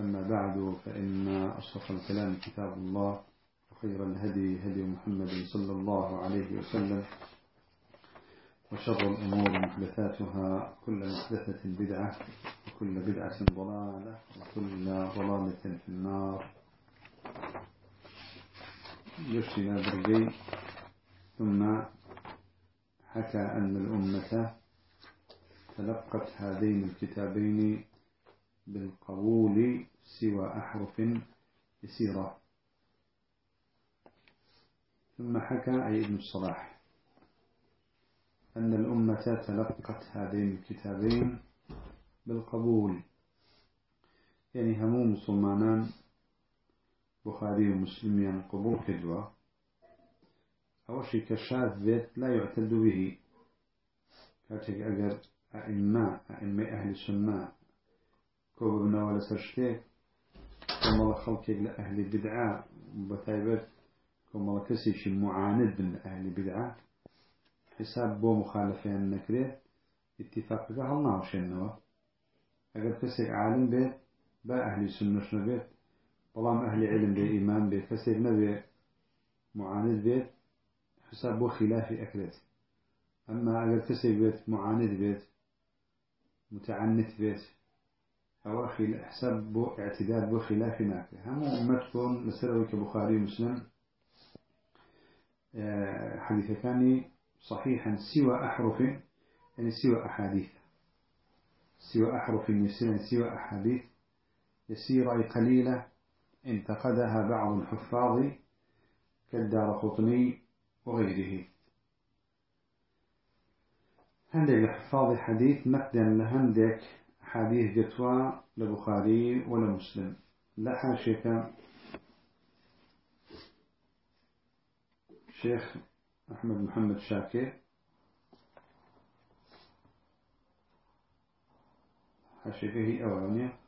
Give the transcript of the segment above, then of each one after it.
أما بعد فإن أصدق الكلام كتاب الله وخير الهدي هدي محمد صلى الله عليه وسلم وشر الأمور محدثاتها كل محدثة بدعة وكل بدعة ضلالة وكل ضلالة في النار. يشتنا برقي ثم حكى أن الأمة تلقت هذين الكتابين بالقبول سوى أحرف يسيرة. ثم حكى أي ابن الصلاح أن الأمة تلقت هذين الكتابين بالقبول. يعني همو مسلمان بخاري ومسلم يعني قبول كدوة أو شيء كشاذ بيت لا يعتد به. كاتك أجر أئمة أئمة أهل السنة كوبنا ولا سرشتك كما خلقك لأهل بدعة بتايبت كما كسيش معاند من أهل بدعة. حساب بو مخالفين نكره اتفاق هل ناوشنوا أجر كسيك عالم بيت با أهل السنة شنو بيت. بلام أهل علم بي إيمان بيت كسيك نبي معاند بيت حساب بو خلافي أكلت أما أجر كسيك بيت معاند بيت متعنت بيت. أو حساب بو اعتداد بو خلاف ناك هم أمتكم لسروي كبخاري مسلم حديث كان صحيحا سوى أحرف يعني سوى أحاديث. سوى أحرف يسير سوى أحاديث. يسير قليلة. انتقدها بعض الحفاظ كالدار قطني وغيره. هندك لحفاظ حديث نقدا لهندك. حديث جتوى لبخاري ولا مسلم لا حاشيك شيخ. أحمد محمد شاكر. حاشيك هي أولانية.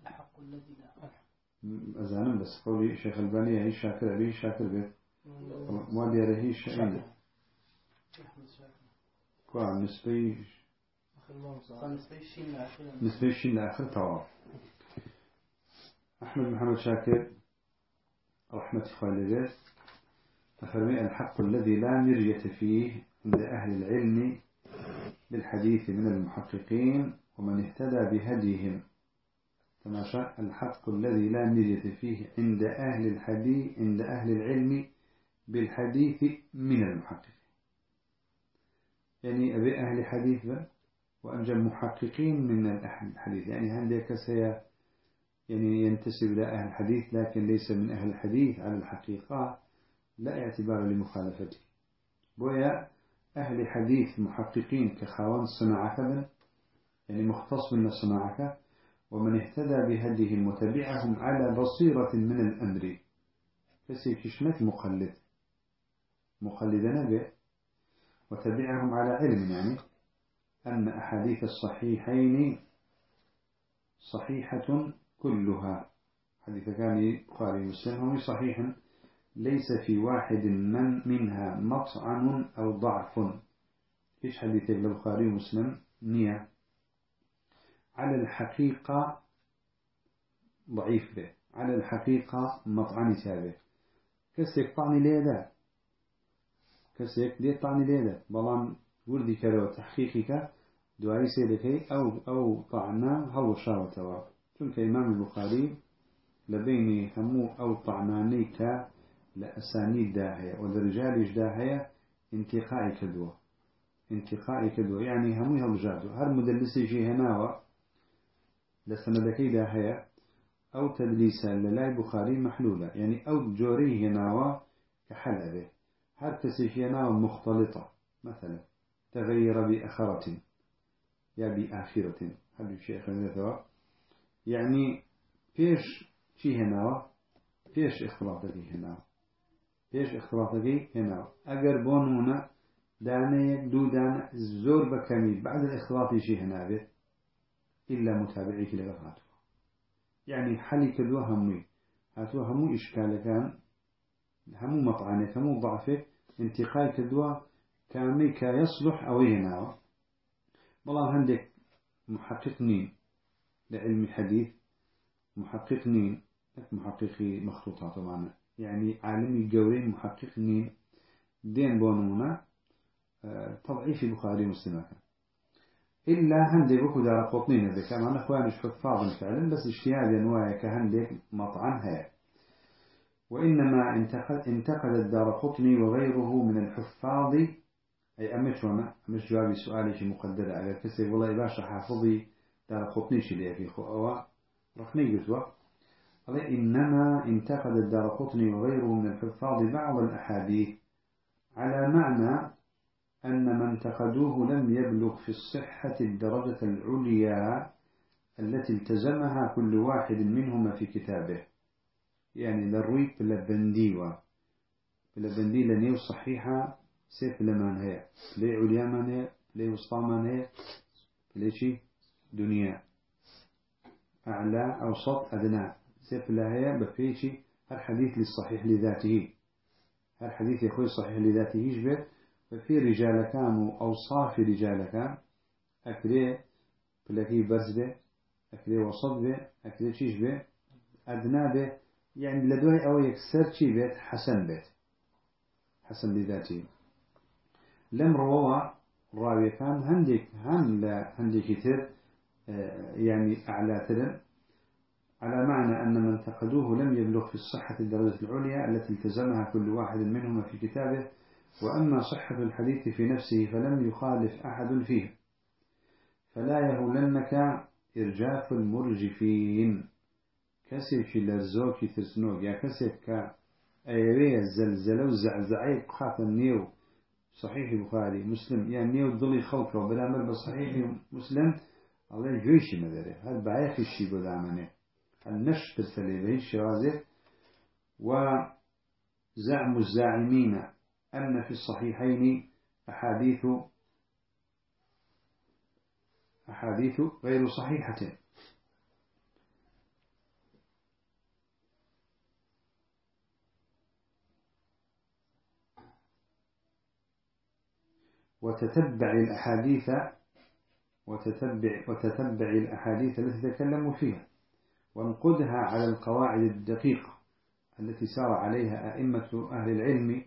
الحق الذي لا أزانا بس قولي شيخ البانية هي شاكر أبي شاكر بيت. وادي هي شاكر. أحمد شاكر. كوا نسبي نسبي شين لآخر طواف أحمد محمد شاكر رحمة خالده أفرمي الحق الذي لا مرية فيه عند أهل العلم بالحديث من المحققين ومن اهتدى بهديهم. كما شاء الحق الذي لا مرية فيه عند أهل الحديث عند أهل العلم بالحديث من المحققين. يعني أبي أهل حديث وأنجى محققين من الحديث يعني هندك سي يعني ينتسب إلى أهل الحديث لكن ليس من أهل الحديث على الحقيقة لا اعتبار لمخالفته. بويا أهل حديث محققين كخوان صناعة يعني مختص من الصناعة ومن اهتدى بهديهم وتبعهم على بصيرة من الأمر. كسي كشمت مقلد. مقلد نبي وتبعهم على علم يعني أن أحاديث الصحيحين صحيحة كلها. حديث كان بخاري مسلم هم صحيح. ليس في واحد من منها مطعن أو ضعف. إيش حديث البخاري ومسلم؟ نية. على الحقيقة ضعيف به على الحقيقة مطعن تابه كسيك طعني ليدا كسيك ليه طعني ليدا بلان وردي كرو تحقيقك دعاي سيدكي أو أو طعنا هو شاوتوا چونك إمام البخاري لبين همو أو طعنانيك لأسانيد داهية ولرجالش داهية انتقاء كدوة انتقاء كدوة يعني همو هالجادو هر مدلسي جي هناوة لسندكي داهية أو تدليسا للاي بخاري محلولة يعني أو جوري هناوة كحل به هر كسي هناوة مختلطة مثلا تغير بأخرة يا بآخرة هل الشيخ ذاته يعني فيش شي هنا؟ فيش اختلاطك هنا. فيش اختلاطك هنا. أجر بونونا دانيك دو دان زور بكمي بعد الاختلاط شي هنا بيت إلا متابعيك لغفاته يعني حلي كدوا همي هاتوا همو إشكال كان همو مطعنك همو ضعفك انتقال كدوا كامي أو هنا والله عندك محقق نين لعلم الحديث محقق نين محققي مخطوطات طبعا يعني عالمي جورين محقق نين دين بونونا آه، تضعيف البخاري ومسلم إلا هندي بكو دار قطنين هذا كمان أخواني حفاظ فعلا بس اجتهاد أنواع كهندي مطعنها وإنما انتقد, الدار قطني وغيره من الحفاظ. أي أمش وأنا أمش جوابي سؤالي شي مقدرة على كسي والله باشا حافظي؟ دار قطني شي ليه في خؤوا رخني قسوة قال إنما انتقد الدار قطني وغيره من الحفاظ بعض الأحاديث على معنى أن من انتقدوه لم يبلغ في الصحة الدرجة العليا التي التزمها كل واحد منهما في كتابه. يعني للروي بلبنديوا بلبندي لنيو صحيحة سيف لمن هي لي عليا من هي لي وسطى من هي ليشي دنيا. أعلى أوسط أدنى. سيف هي بفيشي هل حديث للصحيح لذاته هل حديث يخوي صحيح لذاته يجبر ففي رجال كانوا أوصاف رجال كان أكلي بلكي برز به أكلي وسط به أكلي شيش به أدنى به. يعني لدوي أو يكسر شي بيت حسن بيت. حسن لذاته لم روا راوي كان هنديك هم لا هنديك كتير آه، يعني أعلى ترن على معنى أن من انتقدوه لم يبلغ في الصحة الدرجة العليا التي التزمها كل واحد منهما في كتابه وأما صحة الحديث في نفسه فلم يخالف أحد فيه. فلا يهولنك إرجاف المرجفين. كسي لەرزۆکی ترسنۆک یا کەسێک کە ئەوەیە زەلزەلە و زەعزعی بخاتە صحيح بخاري مسلم يعني نيو ضلي خلقه برامر بصحيح مسلم الله جويشي مدري هل بعيخ الشي بدامنه هل نش ترسلي به الشوازف وزعم الزاعمين أن في الصحيحين أحاديث أحاديث غير صحيحة وتتبع الأحاديث وتتبع, وتتبع الأحاديث التي تكلموا فيها وانقدها على القواعد الدقيقة التي سار عليها أئمة أهل العلم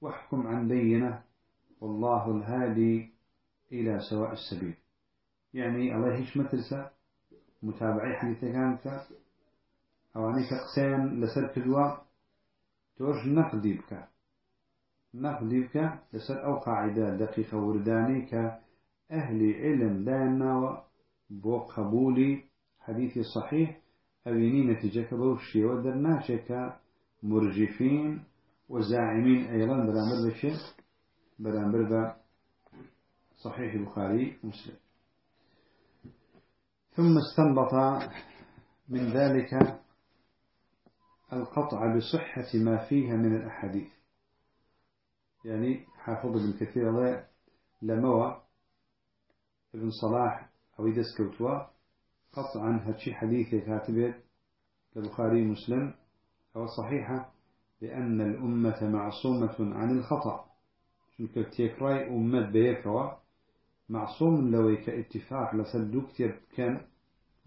واحكم عن بينة والله الهادي إلى سواء السبيل. يعني الله هيش مترسة متابعي حديثة كانت أواني كقسان لسر كدوا توش نقدي بك. نقدي بك لسر أو قاعدة دقيقة ورداني كأهل علم دانا بو قبول حديث صحيح أبيني نتيجة كبوشي ودرناشك مرجفين وزاعمين أيضا برامر بشيء برامر صحيح البخاري ومسلم. ثم استنبط من ذلك القطع بصحة ما فيها من الأحاديث. يعني حافظ ابن كثير الله لموى ابن صلاح أو يدس كوتوا قطعا هاتشي حديثي كاتبه البخاري مسلم أو صحيحة لأن الأمة معصومة عن الخطأ. شنك تيكراي أمة بيكوا معصوم لو كاتفاق لسدو كتير كان.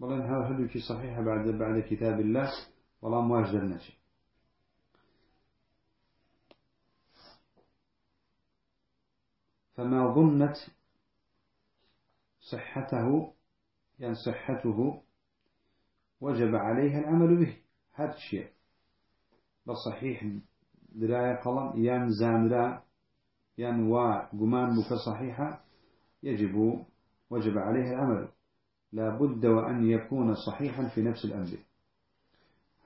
بلان هذا هدو صحيحة بعد بعد كتاب الله والله مواجد النشي فما ظنت صحته يعني صحته وجب عليها العمل به. هذا الشيء بصحيح دراية قلم يان زامرا يان وقمان بك صحيحة يجب وجب عليه العمل. لا بد وأن يكون صحيحا في نفس الأمر.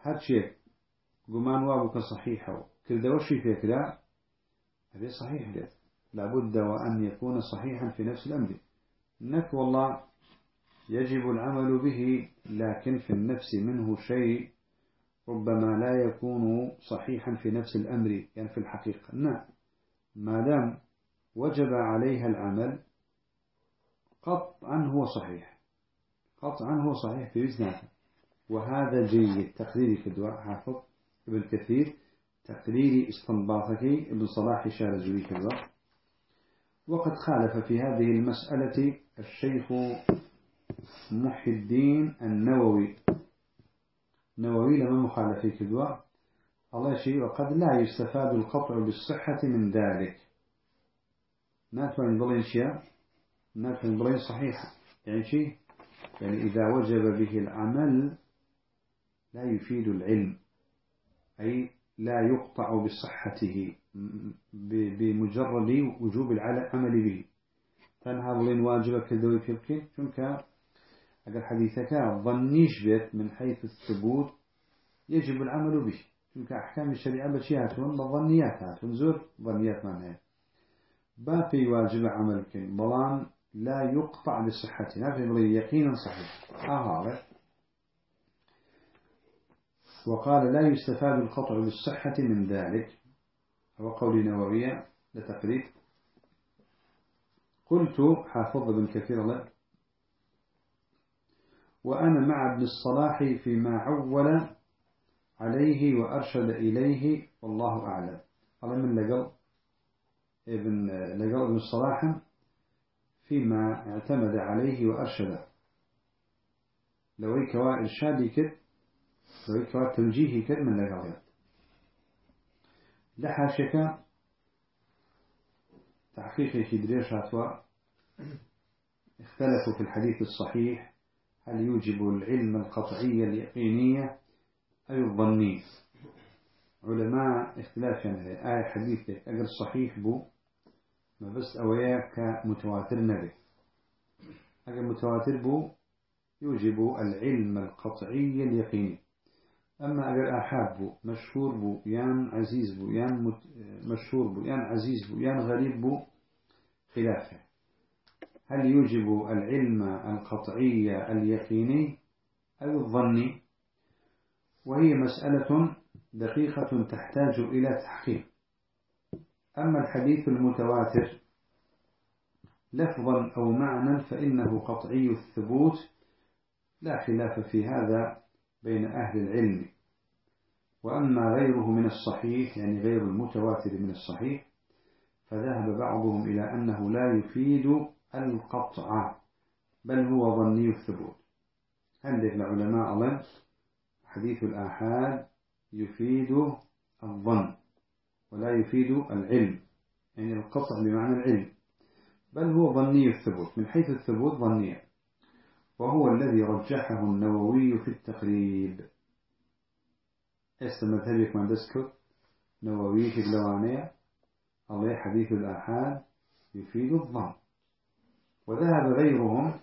هذا شيء قمان وابك صحيحة كردوشي فكرة هذا صحيح. لا بد وأن يكون صحيحا في نفس الأمر. نك والله يجب العمل به لكن في النفس منه شيء ربما لا يكون صحيحا في نفس الأمر يعني في الحقيقة. نعم. ما دام وجب عليها العمل قطعا هو صحيح. قطعا هو صحيح في وزنها وهذا جيد. تقريري في الدعاء حافظ ابن كثير تقريري استنباطك ابن صلاح شارزوي كذا وقد خالف في هذه المسألة الشيخ محي الدين النووي. نووي لما مخالفي كذوا الله شيء وقد لا يستفاد القطع بالصحة من ذلك. ناتوين بلين شيء ناتوين بلين صحيحة يعني شيء يعني إذا وجب به العمل لا يفيد العلم. أي لا يقطع بصحته بمجرد وجوب العمل به. تنهى بلين واجب كذوي في شنك أجل حديثك ظنيش بيت من حيث الثبوت يجب العمل به. شنك أحكام الشريعة بشياتهم بظنيات هاتون زور؟ ظنيات معناها باقي واجب عملك. بلان لا يقطع بصحته. نفهم يقينا صحيح. آه وقال لا يستفاد القطع بالصحة من ذلك. هو قول نووية لتقريب قلت حافظ بن كثير الله وأنا مع ابن الصلاح فيما عول عليه وأرشد إليه والله أعلم. قال من لقل ابن لقل ابن الصلاح فيما اعتمد عليه وأرشده. لو كوا من لقل لحاشك تحقيق في دريش اختلفوا في الحديث الصحيح. هل يوجب العلم القطعي اليقينية؟ أو الظني؟ علماء اختلاف يعني. آية حديثة أجر صحيح بو. ما بس أوياك متواتر نبي. أجر متواتر بو. يوجب العلم القطعي اليقيني. أما أجر آحاد بو مشهور بو يان عزيز بو يان مشهور بو يان عزيز بو يان غريب بو خلافه. هل يوجب العلم القطعي اليقيني؟ أو الظني؟ وهي مسألة دقيقة تحتاج إلى تحقيق. أما الحديث المتواتر لفظا أو معنى فإنه قطعي الثبوت لا خلاف في هذا. بين أهل العلم. وأما غيره من الصحيح يعني غير المتواتر من الصحيح فذهب بعضهم إلى أنه لا يفيد القطع بل هو ظني الثبوت. عندك العلماء الله حديث الآحاد يفيد الظن ولا يفيد العلم يعني القطع بمعنى العلم. بل هو ظني الثبوت. من حيث الثبوت ظني وهو الذي رجحه النووي في التقريب. استمذهبك من دسكت نووي في اللوانية. الله حديث الآحاد يفيد الظن وذهب غيرهم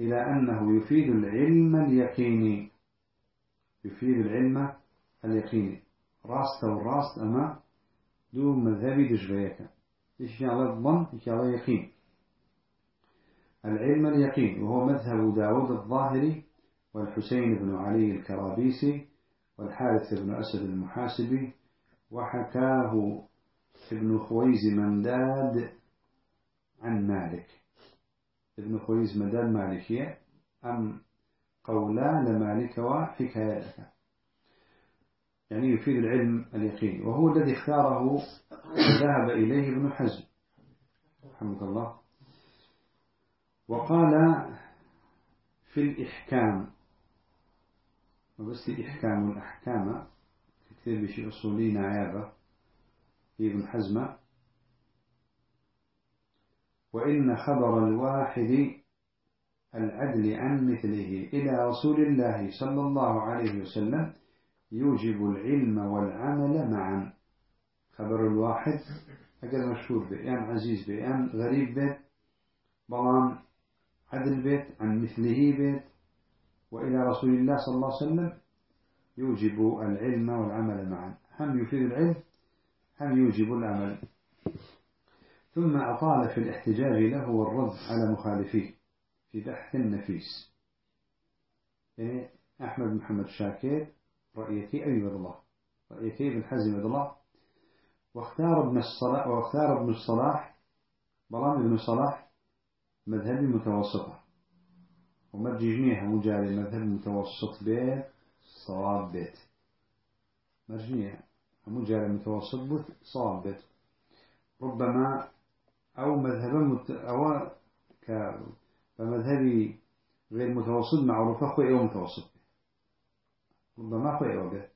إلى أنه يفيد العلم اليقيني. يفيد العلم اليقيني. راست والراست أما دو مذهبي دجريك إيش على الظن إيش على يقين؟ العلم اليقين وهو مذهب داود الظاهري والحسين بن علي الكرابيسي والحارث بن أسد المحاسبي وحكاه ابن خويز منداد عن مالك. ابن خويز منداد مالكية أم قولا لمالك وحكايتك. يعني يفيد العلم اليقين وهو الذي اختاره ذهب إليه ابن حزم. رحمه الله. وقال في الإحكام وبس إحكام الأحكام كتير بشيء أصولين عيابة ابن حزم وإن خبر الواحد العدل عن مثله إلى رسول الله صلى الله عليه وسلم يوجب العلم والعمل معا. خبر الواحد أجل مشهور يعني عزيز يعني غريب به عدل بيت عن مثله بيت. وإلى رسول الله صلى الله عليه وسلم يوجب العلم والعمل معا. هم يفيد العلم هم يوجب العمل. ثم أطال في الاحتجاج له والرد على مخالفيه في بحث نفيس. يعني أحمد محمد شاكر رأيتي أبي بن الله رأيتي ابن حزم بن الله. واختار ابن الصلاح واختار ابن الصلاح بلان ابن الصلاح مذهب متوسطة ومرجينيها مجاري مذهب متوسط بيت صواب بيت. مرجينيها مجاري متوسط بيت صواب بيت. ربما أو مذهبا مت... أو ك فمذهبي غير متوسط معروف أخوي أو متوسط ربما أخوي أو به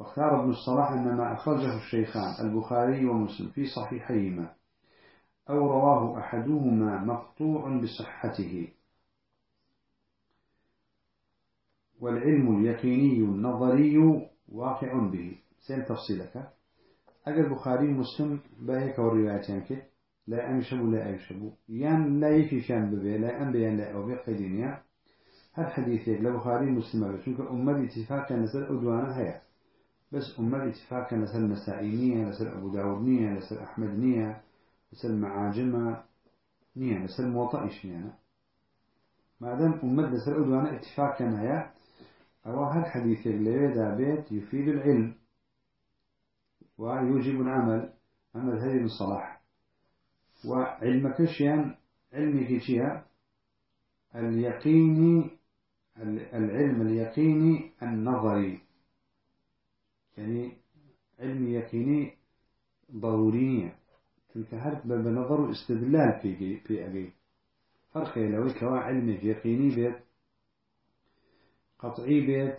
واختار ابن الصلاح أن ما أخرجه الشيخان البخاري ومسلم في صحيحيهما. أو رواه أحدهما مقطوع بصحته. والعلم اليقيني النظري واقع به. سين تفصيلك. أجل بخاري مسلم باهيك ينك لا أمشب لا أمشب يان لا يفي شان ببي لا أنبيان لا أو بقيدينيا هل حديثي لبخاري مسلم بشنك أمة اتفاق نسل أدوانا هيا. بس أمة اتفاق نسل نسائينية نسل أبو داودنية نسل أحمدنية نسل معاجمة نية نسل موطئش يعني ما دام أمة نسل أدوانا اتفاق هيا. أو هل حديثي اللي بيت يفيد العلم. ويوجب العمل. عمل هذه من صلاح. وعلمك شيئا علمك اليقيني العلم اليقيني النظري. يعني علم يقيني ضروري تلك هرب بنظر استدلال في في أبي. فرق لو كوا علم يقيني بيت قطعي بيت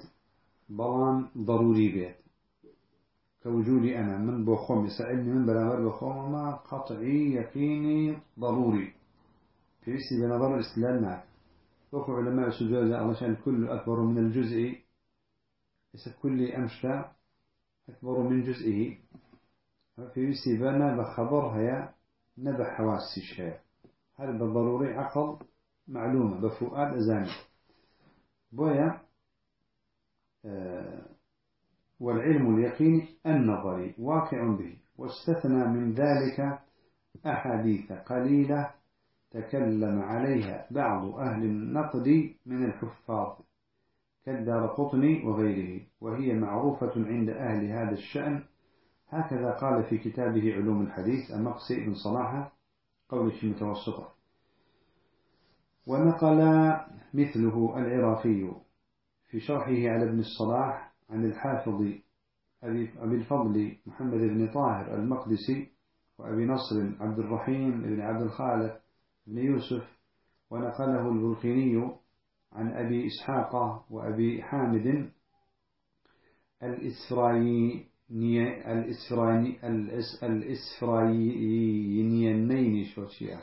بلان ضروري بيت. كوجودي أنا من بخوم يسألني من بلامر بخوم ما قطعي يقيني ضروري. في بيسي بنظر الاستدلال معك وكو علماء سجوز علشان كل أكبر من الجزء ليس كل أمشى أكبر من جزئه في سيبانا بخبر هيا نبع حواس الشيء هذا بالضروري عقل معلومة بفؤاد أزاني. بويا آه والعلم اليقيني النظري واقع به. واستثنى من ذلك أحاديث قليلة تكلم عليها بعض أهل النقد من الحفاظ كالدار قطني وغيره وهي معروفة عند أهل هذا الشأن هكذا قال في كتابه علوم الحديث المقسي بن صلاحة قوله متوسطة. ونقل مثله العراقي في شرحه على ابن الصلاح عن الحافظ أبي الفضل محمد بن طاهر المقدسي وأبي نصر عبد الرحيم بن عبد الخالق بن يوسف ونقله البلقيني عن أبي إسحاق وأبي حامد الإسرائيلي. الإسرائيليين شو شيء؟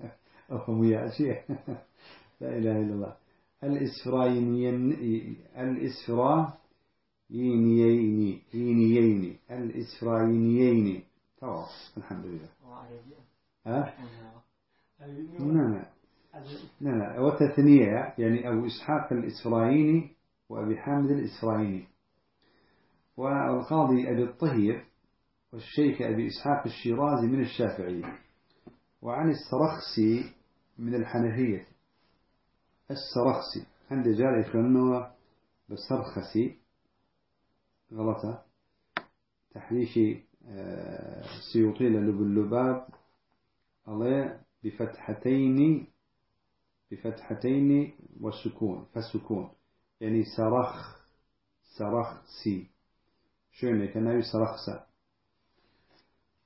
أفهم يا شيء. لا إله إلا الله. الإسرائيليين الإسرائيليين الإسرائيليين تمام. الحمد لله. ها؟ لا. لا لا. وتثنية يعني أبو إسحاق الإسرائيلي وأبي حامد الإسرائيلي. والقاضي أبي الطهير والشيخ أبي إسحاق الشيرازي من الشافعية وعن السرخسي من الحنفية. السرخسي عند جاري يخلونه بسرخسي. غلطة. تحريشي آه، سيوطي للب اللباب. الله بفتحتين بفتحتين والسكون فالسكون. يعني سرخ سرخ سي شو كان سرخسة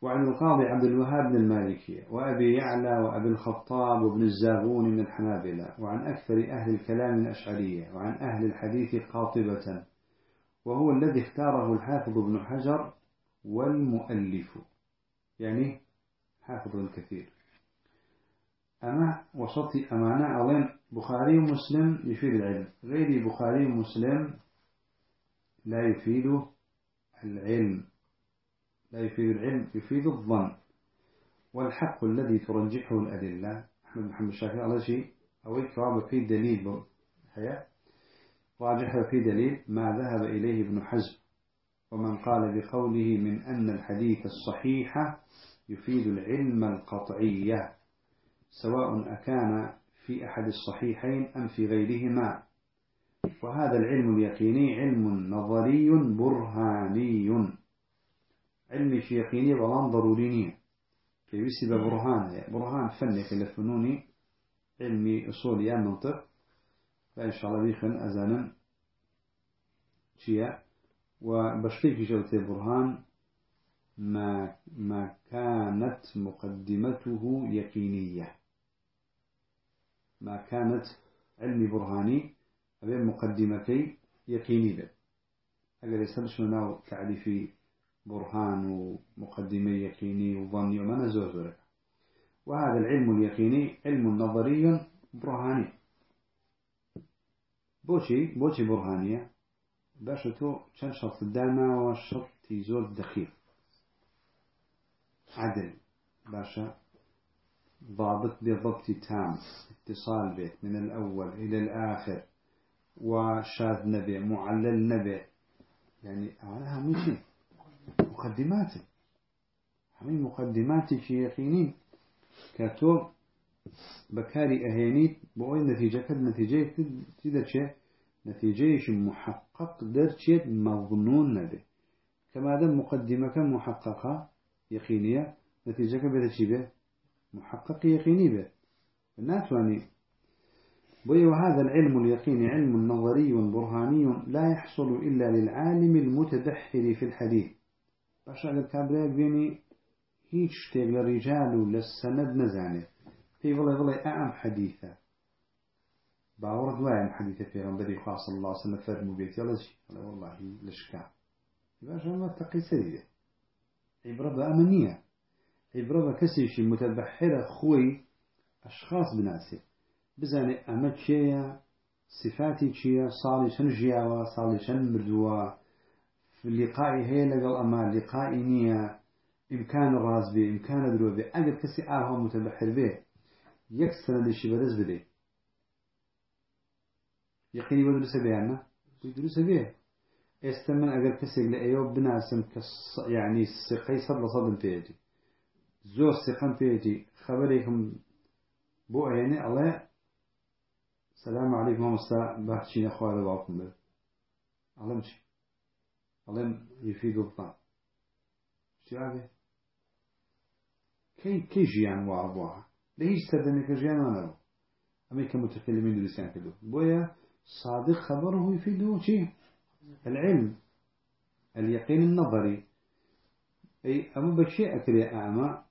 وعن القاضي عبد الوهاب بن المالكية وأبي يعلى وأبي الخطاب وابن الزاغون من الحنابلة وعن أكثر أهل الكلام الأشعرية وعن أهل الحديث قاطبة وهو الذي اختاره الحافظ ابن حجر والمؤلف. يعني حافظ الكثير. أما وسطي أمانة أوين بخاري ومسلم يفيد العلم. غير بخاري ومسلم لا يفيد العلم لا يفيد العلم يفيد الظن. والحق الذي ترجحه الأدلة. أحمد محمد الشافعي على شيء أو الكواب في دليل. هيا. راجح في دليل ما ذهب إليه ابن حزم. ومن قال بقوله من أن الحديث الصحيح يفيد العلم القطعية سواء أكان في أحد الصحيحين أم في غيرهما. وهذا العلم اليقيني علم نظري برهاني. علم يقيني بلان ضروري في بسبب برهان برهان فني في الفنون علمي أصول يا منطق. فإن شاء الله بيخن أزانا شيء. وبشتيك جوت برهان ما ما كانت مقدمته يقينية. ما كانت علمي برهاني. أبي مقدمتي يقيني به. أجل يسمش منه تعريفي برهان ومقدمة يقيني وظني وما نزوز وهذا العلم اليقيني علم نظري برهاني. بوشي بوشي برهانية. باشا تو كان شرط الدانا والشرط زول دخيل عدل. باشا. ضابط بضبط تام. اتصال به من الأول إلى الآخر. وشاذ نبي معلل نبي. يعني أنا هم مقدمات. همين مقدمات شيء يقينين كاتو بكاري أهينيت بقول نتيجة كد نتيجة تقدر شيء نتيجة محقق در شيء مظنون نبي كما دام مقدمة محققة يقينية نتيجة كبيرة شيء محقق يقيني به. ناتواني وهذا العلم اليقيني علم نظري برهاني لا يحصل إلا للعالم المتدحر في الحديث. باشا الكابريك بيني هيج شتيق للرجال للسند نزانه. في والله والله أعم حديثة. باورد واعم حديثة في غنبري خاص الله صلى الله عليه وسلم والله لشكا. باشا ما تقي سيدة. عبرة بأمنية. عبرة بكسيش متبحرة خوي أشخاص بناسي. بزاني أما چيا صفاتي چيا صالي شن جياوا صالي شن مردوا في اللقاء هي لقل أما لقاء نية إمكان راز به إمكان درو به أجر كسي آه متبحر به يكسر لشي برز بده يقيني بدرس بيانا بدرس به استمن أجر كسي لأيوب بناسم كص يعني سقي صد لصد بيجي زور سقم بيجي خبركم بو يعني الله السلام عليكم مامستا بحثين أخوة باكم به علم شي علم يفيد الظن شو هذا كي كي جيان وعبوها ليش تردني كجيان وأنا رو. أمي كمتكلمين دلسان كدو بويا صادق خبره يفيده شيء العلم. اليقين النظري أي أمو بشيء أكري أعمى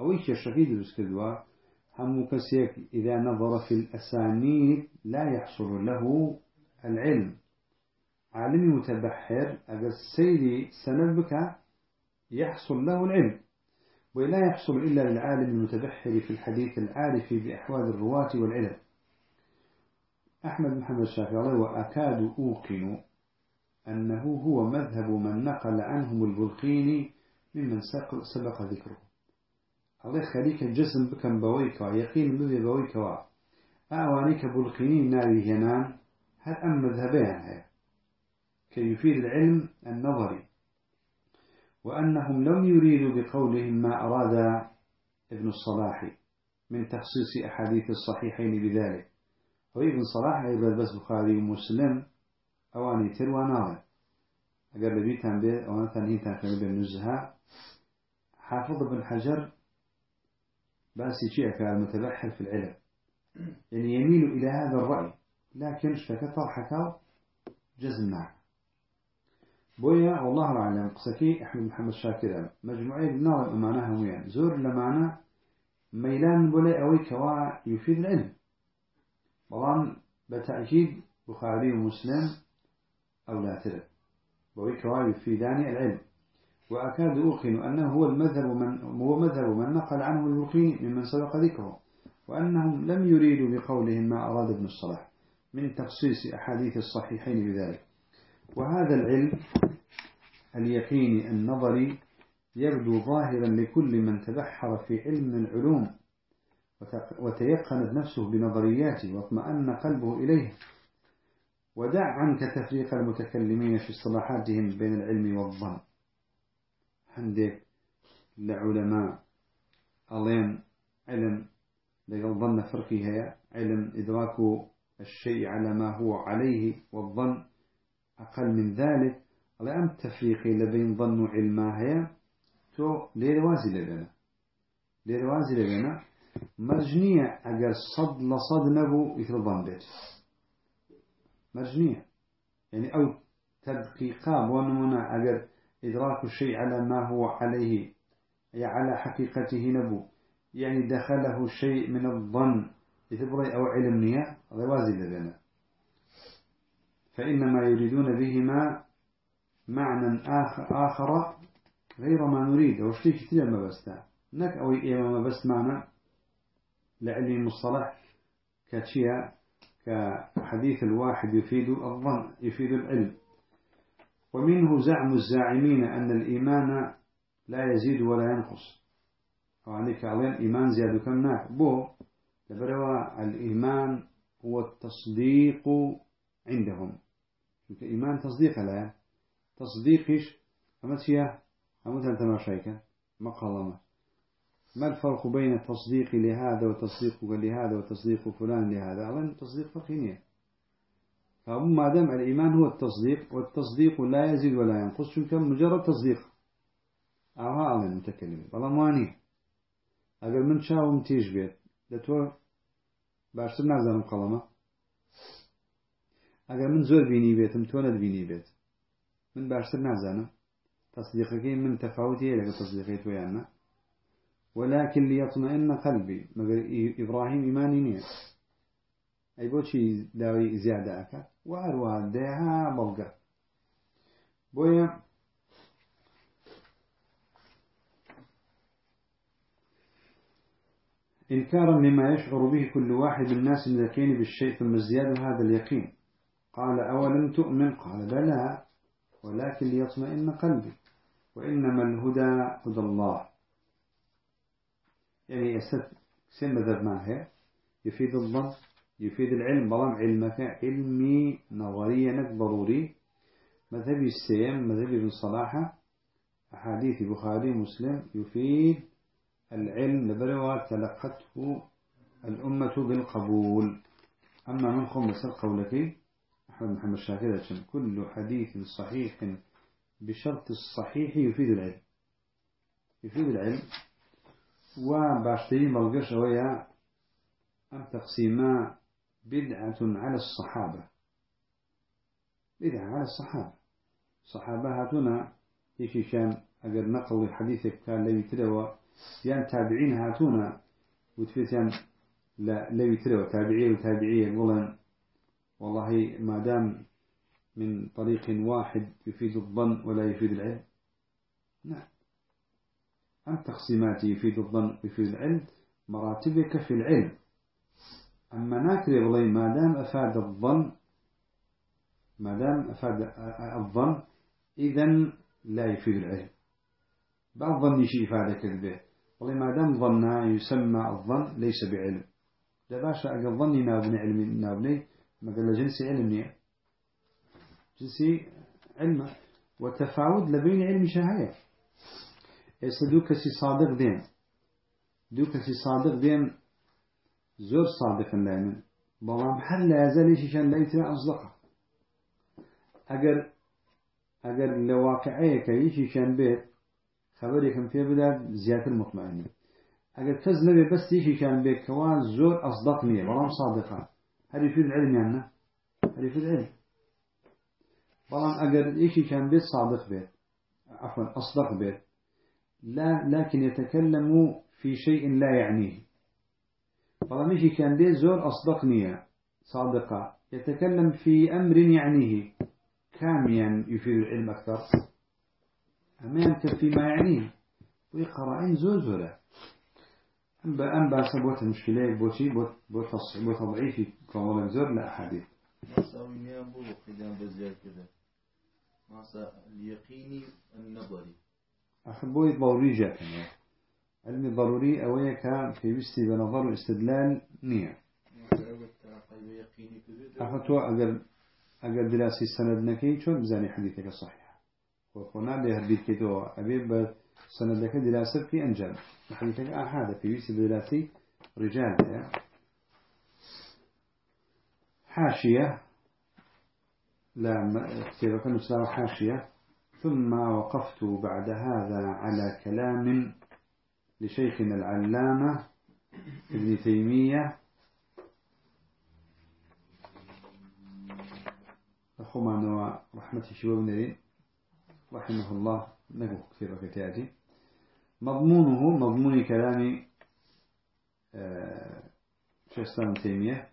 أو إيش الشهيد الاسكدوا هم كسيك إذا نظر في الأسانيد لا يحصل له العلم. عالم متبحر أجل سيدي سنبك يحصل له العلم. ولا يحصل إلا للعالم المتبحر في الحديث العارف بأحوال الرواة والعلم. أحمد محمد الشافعي وأكاد أوقن أنه هو مذهب من نقل عنهم البلقيني ممن سبق ذكره. الله خليك الجسم بكم بويكا يقين بذي بويكا. أعوانيك بلقيني ناري هنان هل أم مذهبين؟ هي كي يفيد العلم النظري. وأنهم لم يريدوا بقولهم ما أراد ابن الصلاح من تخصيص أحاديث الصحيحين بذلك. وإبن صلاح يبقى بس بخاري ومسلم أواني تروى نار أقل بيتان بي أو تنهي تنفع بالنزهة حافظ بن حجر باسي شيء المتبحر في العلم. يعني يميل إلى هذا الرأي لكن اشتكى طرحك جزمنا بويا والله أعلم قصكي أحمد محمد شاكر مجموعي بنار أمانة ويان زور لمعنى ميلان بولا أوي كوا يفيد العلم. طبعا بتأكيد بخاري ومسلم أو لا ترى. بوي كوا يفيدان العلم. وأكاد أوقن أنه هو المذهب من هو مذهب من نقل عنه اليقين ممن سبق ذكره وأنهم لم يريدوا بقولهم ما أراد ابن الصلاح من تخصيص أحاديث الصحيحين بذلك. وهذا العلم اليقيني النظري يبدو ظاهرا لكل من تبحر في علم العلوم وتيقنت نفسه بنظرياته واطمأن قلبه إليه. ودع عنك تفريق المتكلمين في اصطلاحاتهم بين العلم والظن. عندك لعلماء ألين علم لقل ظن فرقي هي علم إدراك الشيء على ما هو عليه والظن أقل من ذلك. على أم تفريقي لبين ظن وعلما هي تو ليروازي لبنا ليروازي لبنا مرجنية أجر صد لصد نبو مثل ظن بيت مرجنية يعني أو تدقيقا ونمنا أجر إدراك الشيء على ما هو عليه أي على حقيقته نبو. يعني دخله شيء من الظن يتبري أو علمية روازي لبنا فإنما يريدون بهما معنى آخر, غير ما نريد. وشتي كثير ما بستا نك أو إيما ما بس معنى لعلم المصطلح كتشيا كحديث الواحد يفيد الظن يفيد العلم. ومنه زعم الزاعمين أن الإيمان لا يزيد ولا ينقص. وعليك عليهم إيمان زياد كم ناك بو لبروا الإيمان هو التصديق عندهم. إيمان تصديق لا تصديقش أما تشيا أما تنتماشيك ما قال ما الفرق بين التصديق لهذا وتصديق لهذا وتصديق فلان لهذا؟ أولا تصديق فقينية فما دام الإيمان هو التصديق والتصديق لا يزيد ولا ينقص شو مجرد تصديق. أوها أولا المتكلم والله مواني أقل من شاو تيج بيت. لتو باشتر نازم قلمه. أقل من زور بيني بيتم تولد بيني بيت. من باشتر نازم تصديقك من تفاوتي لك تصديقي تويانا ولكن ليطمئن قلبي. مگر إبراهيم إيماني نية أي بوشي داوي زيادة أكا. وأروى ديها بلغة بويا. إنكارا لما يشعر به كل واحد من الناس من اليقين بالشيء ثم ازدياد هذا اليقين. قال أولم تؤمن؟ قال بلى. ولكن ليطمئن قلبي. وإنما الهدى هدى الله. يعني سن مذهب ما يفيد الظن يفيد العلم. بلام علمك علمي نظريا ضروري. مذهبي السيم مذهبي ابن صلاحة أحاديث بخاري مسلم يفيد العلم لبروا تلقته الأمة بالقبول. أما من خمس قولك أحمد محمد شاكرة كل حديث صحيح بشرط الصحيح يفيد العلم. يفيد العلم. وباشتري ملقش ويا أم تقسيما بدعة على الصحابة. بدعة على الصحابة. صحابة هاتونا إيش كان أجر نقل حديثك كان لي تلوى يعني تابعين هاتونا. وتفيتان لا لي تلوى تابعية وتابعية والله والله ما دام من طريق واحد يفيد الظن ولا يفيد العلم. نعم. أم تقسيمات يفيد الظن ويفيد العلم؟ مراتبك في العلم. أما ناكري والله ما دام أفاد الظن ما دام أفاد الظن إذا لا يفيد العلم. بعض ظن شيء إفادة كذبة. والله ما دام ظنها يسمى الظن ليس بعلم. لا باشا أقل ظني نابني علمي نابني ما قال جنسي علمي جنسي علم. وتفاوت لبين علم شهاية يسدوك سي صادق دين؟ دوك سي صادق دين شان لا يتنا أصدقه أجر أجر لواقعية كيشي شان بيت خبركم في بدا زيادة أجر كز نبي بس يشي كان بيت كوا زور أصدقني بلام صادقة هل يفيد العلم يعني هل يفيد العلم بلام أجر يشي كان بيت صادق بيت عفوا أصدق بيت لا لكن يتكلم في شيء لا يعنيه مشي كان بيت زور أصدق نية صادقة. يتكلم في أمر يعنيه كاميا يفيد العلم أكثر. أما يمكن فيما يعنيه ويقرأ إن زور زورة. أما أم باسبوت المشكلة بوشي بوت بوت بوت ضعيف كمان زور لا أحاديث مساوي نيا بو قدام بزياد كده. مسا اليقيني النظري. أحبوي ضروري علمي ضروري أويا كان في بستي بنظر واستدلال نية. أخذتوا أقل أقل دراسي السند نكي شو بزاني حديثك صحيح. وقلنا له هديت كتو أبي سند لك دراسة في أنجل. حديثك أحد في بستي دراسي رجال. حاشية. لا كتابة نسلام حاشية. ثم وقفت بعد هذا على كلام لشيخنا العلامة ابن تيمية. أخوما ورحمة شباب نرين رحمه الله. نقول كثير كتاتي مضمونه مضمون كلام آه، شيخ الإسلام تيمية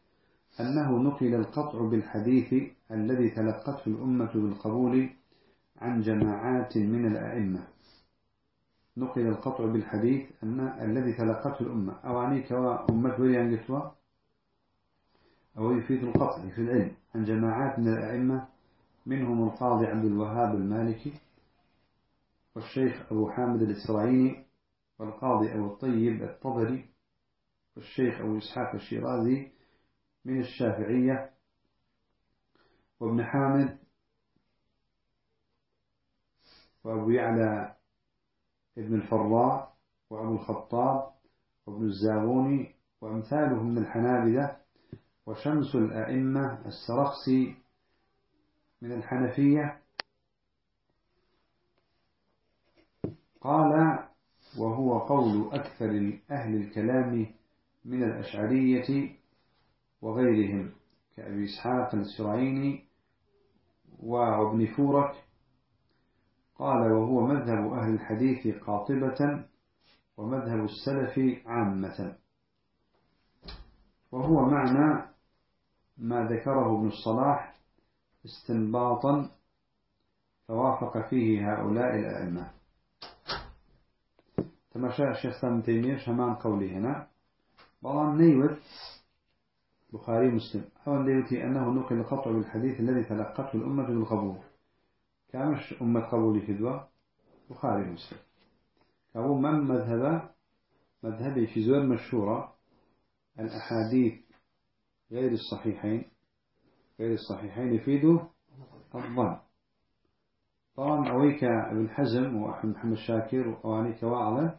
أنه نقل القطع بالحديث الذي تلقته الأمة بالقبول عن جماعات من الأئمة. نقل القطع بالحديث أن الذي تلقته الأمة. أو عنيك وأمة وليان قتوى أو يفيد القطع في العلم. عن جماعات من الأئمة منهم القاضي عبد الوهاب المالكي والشيخ أبو حامد الإسرائيلي والقاضي أبو الطيب الطبري والشيخ أبو إسحاق الشيرازي من الشافعية وابن حامد وأبو يعلى ابن الفراء وأبو الخطاب وابن الزاغوني وأمثالهم من الحنابلة وشمس الأئمة السرخسي من الحنفية. قال وهو قول أكثر أهل الكلام من الأشعرية وغيرهم كأبي إسحاق السرعيني وابن فورك قال وهو مذهب أهل الحديث قاطبة ومذهب السلف عامة. وهو معنى ما ذكره ابن الصلاح استنباطا فوافق فيه هؤلاء الأئمة. تماشى الشيخ سام تيمية شمان قولي هنا. بلان نيوت بخاري مسلم. أو نيوتي أنه نقل قطع بالحديث الذي تلقته الأمة بالقبول كامش أمة قبولي كدوة بخاري مسلم. كابو من مذهب مذهبي في زور مشهورة الأحاديث غير الصحيحين غير الصحيحين يفيدوا الظن. طبعا أويك ابن حزم وأحمد محمد شاكر وأوانيك واعظة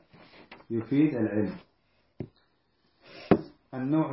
يفيد العلم. النوع